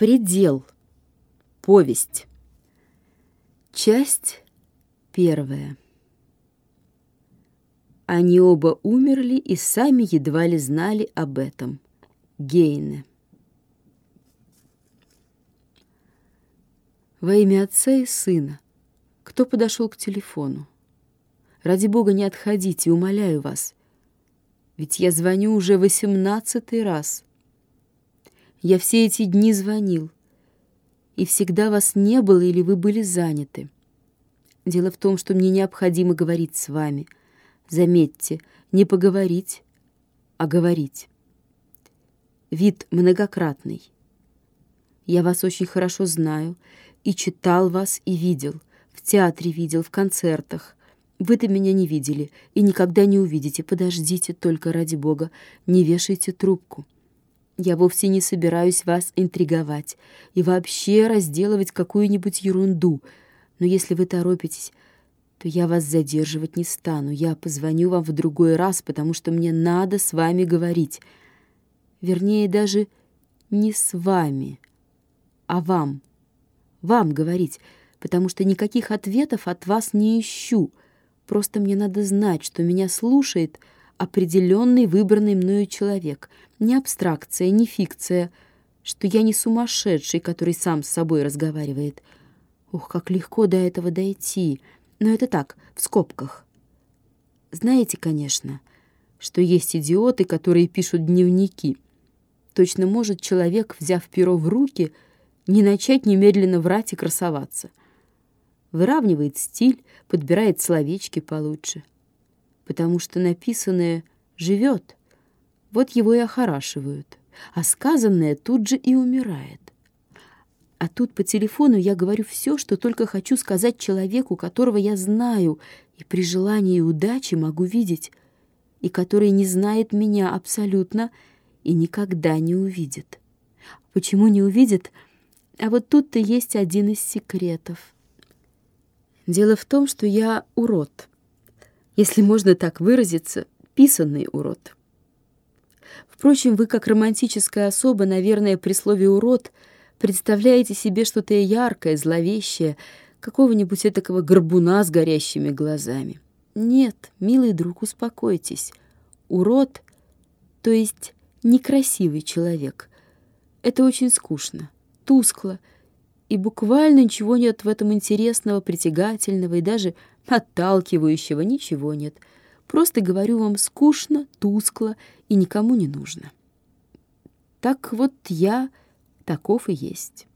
Предел. Повесть. Часть первая. Они оба умерли и сами едва ли знали об этом. Гейне. Во имя отца и сына. Кто подошел к телефону? Ради бога, не отходите, умоляю вас. Ведь я звоню уже восемнадцатый раз. Я все эти дни звонил, и всегда вас не было или вы были заняты. Дело в том, что мне необходимо говорить с вами. Заметьте, не поговорить, а говорить. Вид многократный. Я вас очень хорошо знаю, и читал вас, и видел. В театре видел, в концертах. Вы-то меня не видели и никогда не увидите. Подождите, только ради бога, не вешайте трубку. Я вовсе не собираюсь вас интриговать и вообще разделывать какую-нибудь ерунду. Но если вы торопитесь, то я вас задерживать не стану. Я позвоню вам в другой раз, потому что мне надо с вами говорить. Вернее, даже не с вами, а вам. Вам говорить, потому что никаких ответов от вас не ищу. Просто мне надо знать, что меня слушает — определенный выбранный мною человек, не абстракция, не фикция, что я не сумасшедший, который сам с собой разговаривает. Ух, как легко до этого дойти. Но это так, в скобках. Знаете, конечно, что есть идиоты, которые пишут дневники. Точно может человек, взяв перо в руки, не начать немедленно врать и красоваться. Выравнивает стиль, подбирает словечки получше потому что написанное живет, вот его и охорашивают, а сказанное тут же и умирает. А тут по телефону я говорю все, что только хочу сказать человеку, которого я знаю, и при желании и удачи могу видеть, и который не знает меня абсолютно и никогда не увидит. Почему не увидит? А вот тут-то есть один из секретов. Дело в том, что я урод если можно так выразиться, писанный урод. Впрочем, вы, как романтическая особа, наверное, при слове «урод» представляете себе что-то яркое, зловещее, какого-нибудь этакого горбуна с горящими глазами. Нет, милый друг, успокойтесь. Урод, то есть некрасивый человек, это очень скучно, тускло, и буквально ничего нет в этом интересного, притягательного и даже отталкивающего, ничего нет. Просто говорю вам скучно, тускло и никому не нужно. Так вот я таков и есть.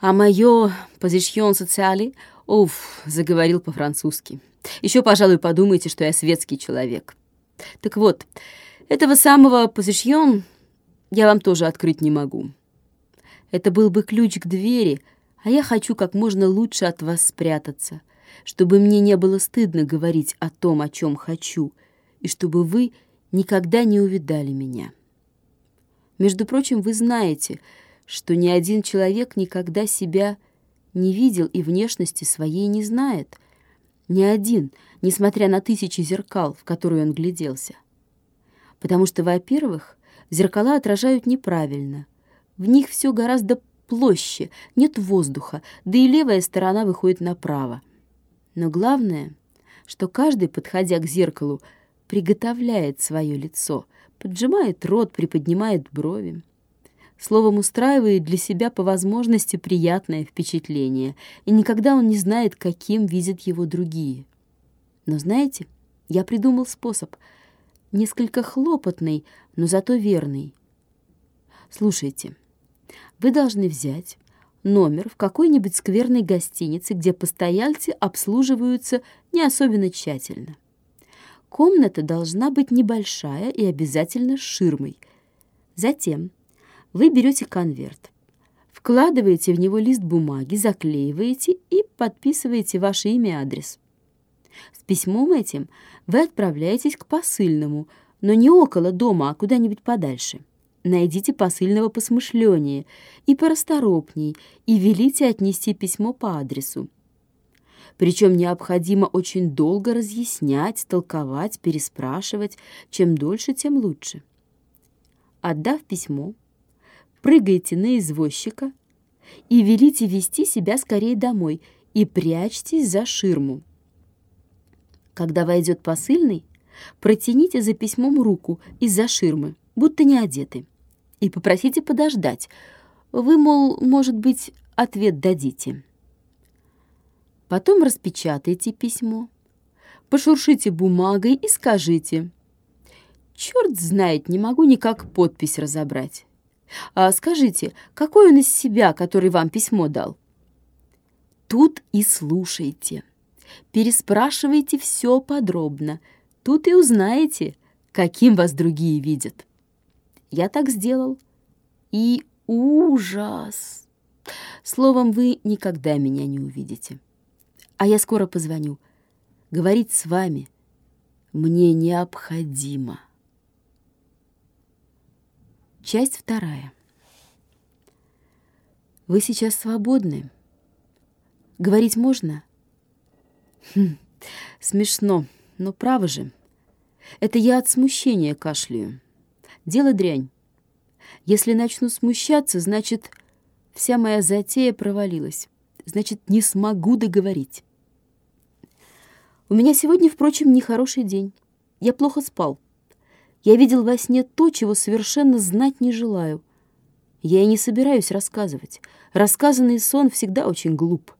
А мое позицион социали, уф, заговорил по-французски. Еще, пожалуй, подумайте, что я светский человек. Так вот, этого самого позицион я вам тоже открыть не могу. Это был бы ключ к двери, а я хочу как можно лучше от вас спрятаться, чтобы мне не было стыдно говорить о том, о чем хочу, и чтобы вы никогда не увидали меня. Между прочим, вы знаете, что ни один человек никогда себя не видел и внешности своей не знает. Ни один, несмотря на тысячи зеркал, в которые он гляделся. Потому что, во-первых, зеркала отражают неправильно — в них все гораздо площе, нет воздуха, да и левая сторона выходит направо. Но главное, что каждый, подходя к зеркалу, приготовляет свое лицо, поджимает рот, приподнимает брови. Словом, устраивает для себя по возможности приятное впечатление, и никогда он не знает, каким видят его другие. Но знаете, я придумал способ, несколько хлопотный, но зато верный. Слушайте, вы должны взять номер в какой-нибудь скверной гостинице, где постояльцы обслуживаются не особенно тщательно. Комната должна быть небольшая и обязательно с ширмой. Затем вы берете конверт, вкладываете в него лист бумаги, заклеиваете и подписываете ваше имя и адрес. С письмом этим вы отправляетесь к посыльному, но не около дома, а куда-нибудь подальше найдите посыльного посмышленнее и порасторопней и велите отнести письмо по адресу. Причем необходимо очень долго разъяснять, толковать, переспрашивать. Чем дольше, тем лучше. Отдав письмо, прыгайте на извозчика и велите вести себя скорее домой и прячьтесь за ширму. Когда войдет посыльный, протяните за письмом руку из-за ширмы, будто не одеты, и попросите подождать. Вы, мол, может быть, ответ дадите. Потом распечатайте письмо, пошуршите бумагой и скажите. Черт знает, не могу никак подпись разобрать. А скажите, какой он из себя, который вам письмо дал? Тут и слушайте. Переспрашивайте все подробно. Тут и узнаете, каким вас другие видят. Я так сделал. И ужас! Словом, вы никогда меня не увидите. А я скоро позвоню. Говорить с вами мне необходимо. Часть вторая. Вы сейчас свободны? Говорить можно? Хм, смешно, но право же. Это я от смущения кашляю. Дело дрянь. Если начну смущаться, значит, вся моя затея провалилась. Значит, не смогу договорить. У меня сегодня, впрочем, нехороший день. Я плохо спал. Я видел во сне то, чего совершенно знать не желаю. Я и не собираюсь рассказывать. Рассказанный сон всегда очень глуп.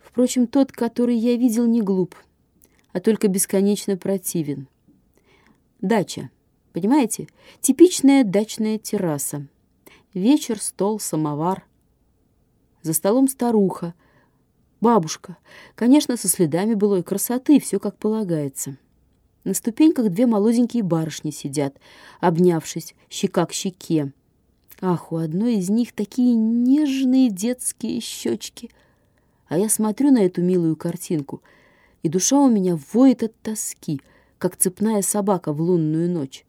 Впрочем, тот, который я видел, не глуп, а только бесконечно противен. Дача. Понимаете? Типичная дачная терраса. Вечер, стол, самовар. За столом старуха — Бабушка, конечно, со следами былой красоты, все как полагается. На ступеньках две молоденькие барышни сидят, обнявшись, щека к щеке. Ах, у одной из них такие нежные детские щечки. А я смотрю на эту милую картинку, и душа у меня воет от тоски, как цепная собака в лунную ночь.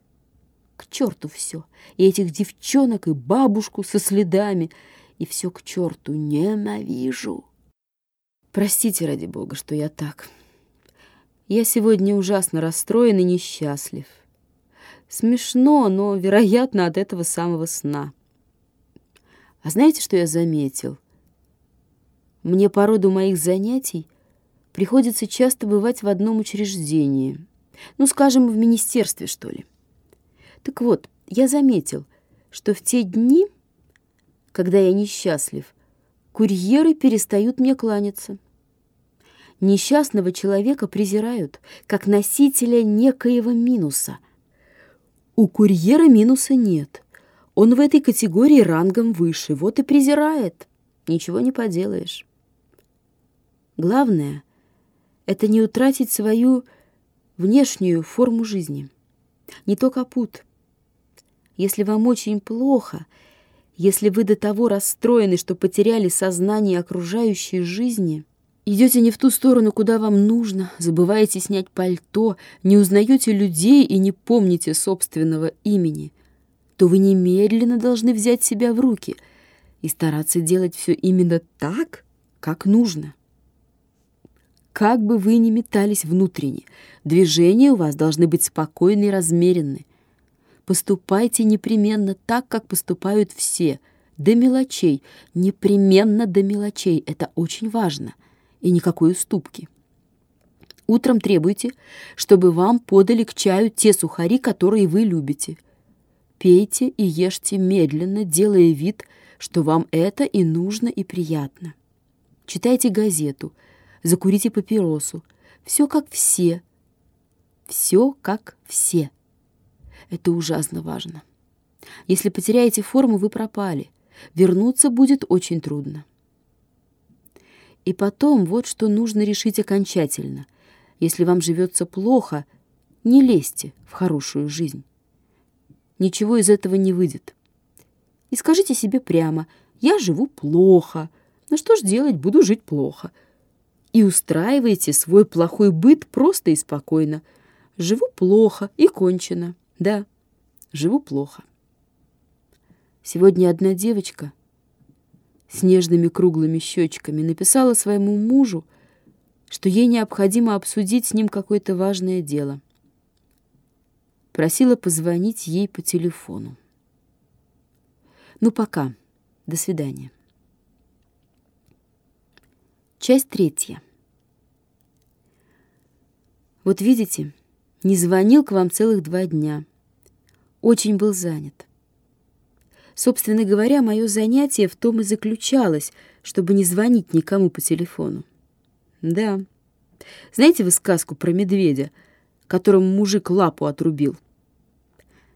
К черту все, и этих девчонок, и бабушку со следами, и все к черту ненавижу. Простите, ради бога, что я так. Я сегодня ужасно расстроен и несчастлив. Смешно, но, вероятно, от этого самого сна. А знаете, что я заметил? Мне по роду моих занятий приходится часто бывать в одном учреждении. Ну, скажем, в министерстве, что ли. Так вот, я заметил, что в те дни, когда я несчастлив, курьеры перестают мне кланяться. Несчастного человека презирают, как носителя некоего минуса. У курьера минуса нет. Он в этой категории рангом выше, вот и презирает. Ничего не поделаешь. Главное — это не утратить свою внешнюю форму жизни. Не то капут. Если вам очень плохо, если вы до того расстроены, что потеряли сознание окружающей жизни — Идете не в ту сторону, куда вам нужно, забываете снять пальто, не узнаете людей и не помните собственного имени, то вы немедленно должны взять себя в руки и стараться делать все именно так, как нужно. Как бы вы ни метались внутренне, движения у вас должны быть спокойны и размеренны. Поступайте непременно так, как поступают все, до мелочей, непременно до мелочей, это очень важно — и никакой уступки. Утром требуйте, чтобы вам подали к чаю те сухари, которые вы любите. Пейте и ешьте медленно, делая вид, что вам это и нужно, и приятно. Читайте газету, закурите папиросу. Все как все. Все как все. Это ужасно важно. Если потеряете форму, вы пропали. Вернуться будет очень трудно. И потом вот что нужно решить окончательно. Если вам живется плохо, не лезьте в хорошую жизнь. Ничего из этого не выйдет. И скажите себе прямо, я живу плохо. Ну что ж делать, буду жить плохо. И устраивайте свой плохой быт просто и спокойно. Живу плохо и кончено. Да, живу плохо. Сегодня одна девочка — с нежными круглыми щечками, написала своему мужу, что ей необходимо обсудить с ним какое-то важное дело. Просила позвонить ей по телефону. Ну, пока. До свидания. Часть третья. Вот видите, не звонил к вам целых два дня. Очень был занят. Собственно говоря, мое занятие в том и заключалось, чтобы не звонить никому по телефону. Да. Знаете вы сказку про медведя, которому мужик лапу отрубил?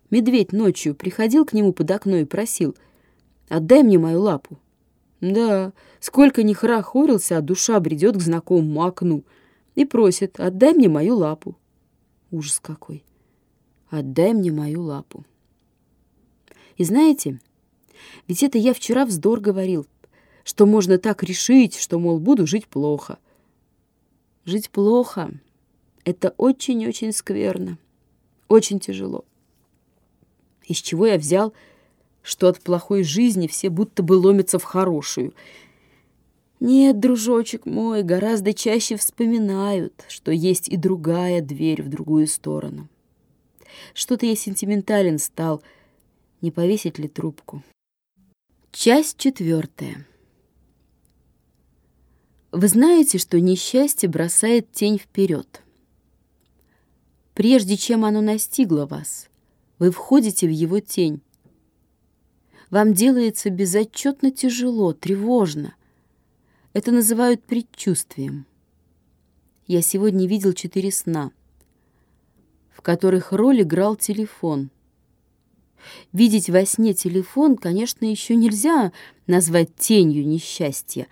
Медведь ночью приходил к нему под окно и просил, «Отдай мне мою лапу». Да, сколько ни хорохорился, а душа бредет к знакомому окну и просит, «Отдай мне мою лапу». Ужас какой! Отдай мне мою лапу. И знаете, ведь это я вчера вздор говорил, что можно так решить, что, мол, буду жить плохо. Жить плохо — это очень-очень скверно, очень тяжело. Из чего я взял, что от плохой жизни все будто бы ломятся в хорошую. Нет, дружочек мой, гораздо чаще вспоминают, что есть и другая дверь в другую сторону. Что-то я сентиментален стал, не повесить ли трубку. Часть четвертая. Вы знаете, что несчастье бросает тень вперед. Прежде чем оно настигло вас, вы входите в его тень. Вам делается безотчетно тяжело, тревожно. Это называют предчувствием. Я сегодня видел четыре сна, в которых роль играл телефон. Видеть во сне телефон, конечно, еще нельзя назвать тенью несчастья,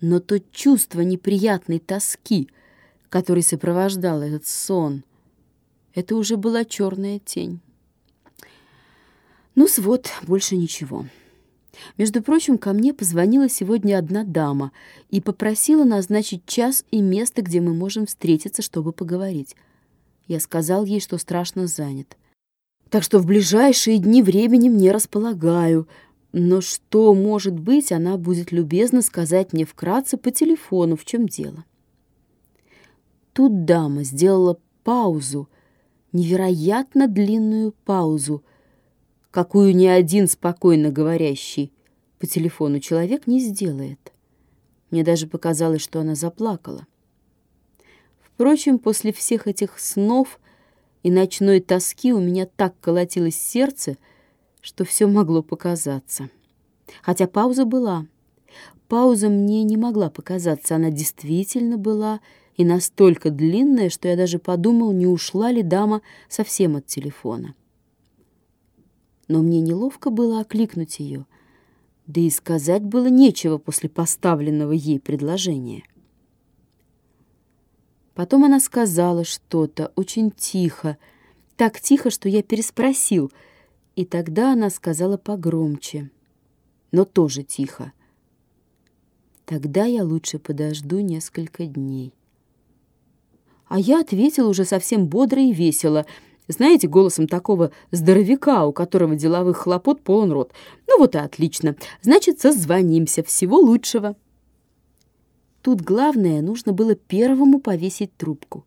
но то чувство неприятной тоски, который сопровождал этот сон, это уже была черная тень. Ну вот, больше ничего. Между прочим, ко мне позвонила сегодня одна дама и попросила назначить час и место, где мы можем встретиться, чтобы поговорить. Я сказал ей, что страшно занят. Так что в ближайшие дни времени мне располагаю. Но что, может быть, она будет любезно сказать мне вкратце по телефону, в чем дело. Тут дама сделала паузу, невероятно длинную паузу, какую ни один спокойно говорящий по телефону человек не сделает. Мне даже показалось, что она заплакала. Впрочем, после всех этих снов и ночной тоски у меня так колотилось сердце, что все могло показаться. Хотя пауза была. Пауза мне не могла показаться, она действительно была и настолько длинная, что я даже подумал, не ушла ли дама совсем от телефона но мне неловко было окликнуть ее, да и сказать было нечего после поставленного ей предложения. Потом она сказала что-то очень тихо, так тихо, что я переспросил, и тогда она сказала погромче, но тоже тихо. Тогда я лучше подожду несколько дней. А я ответил уже совсем бодро и весело — знаете, голосом такого здоровяка, у которого деловых хлопот полон рот. Ну вот и отлично. Значит, созвонимся. Всего лучшего. Тут главное, нужно было первому повесить трубку,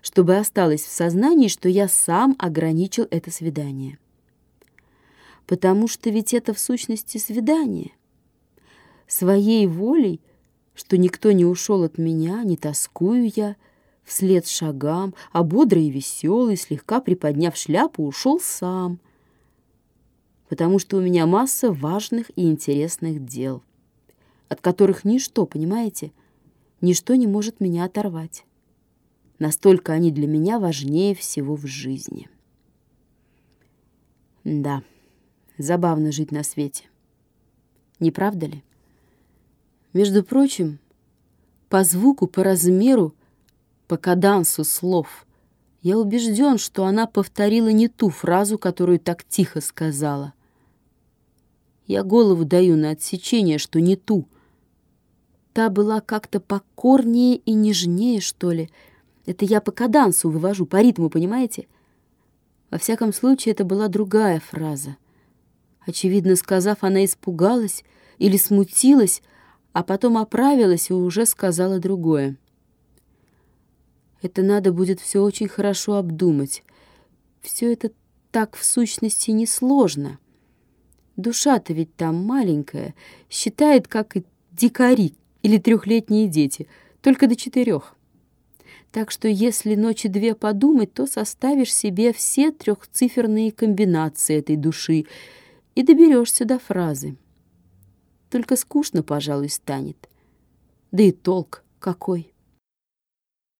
чтобы осталось в сознании, что я сам ограничил это свидание. Потому что ведь это в сущности свидание. Своей волей, что никто не ушел от меня, не тоскую я, — вслед шагам, а бодрый и веселый, слегка приподняв шляпу, ушел сам, потому что у меня масса важных и интересных дел, от которых ничто, понимаете, ничто не может меня оторвать. Настолько они для меня важнее всего в жизни. Да, забавно жить на свете. Не правда ли? Между прочим, по звуку, по размеру по кадансу слов. Я убежден, что она повторила не ту фразу, которую так тихо сказала. Я голову даю на отсечение, что не ту. Та была как-то покорнее и нежнее, что ли. Это я по кадансу вывожу, по ритму, понимаете? Во всяком случае, это была другая фраза. Очевидно, сказав, она испугалась или смутилась, а потом оправилась и уже сказала другое. Это надо будет все очень хорошо обдумать. Все это так в сущности несложно. Душа-то ведь там маленькая, считает, как и дикари или трехлетние дети, только до четырех. Так что если ночи две подумать, то составишь себе все трехциферные комбинации этой души и доберешься до фразы. Только скучно, пожалуй, станет. Да и толк какой.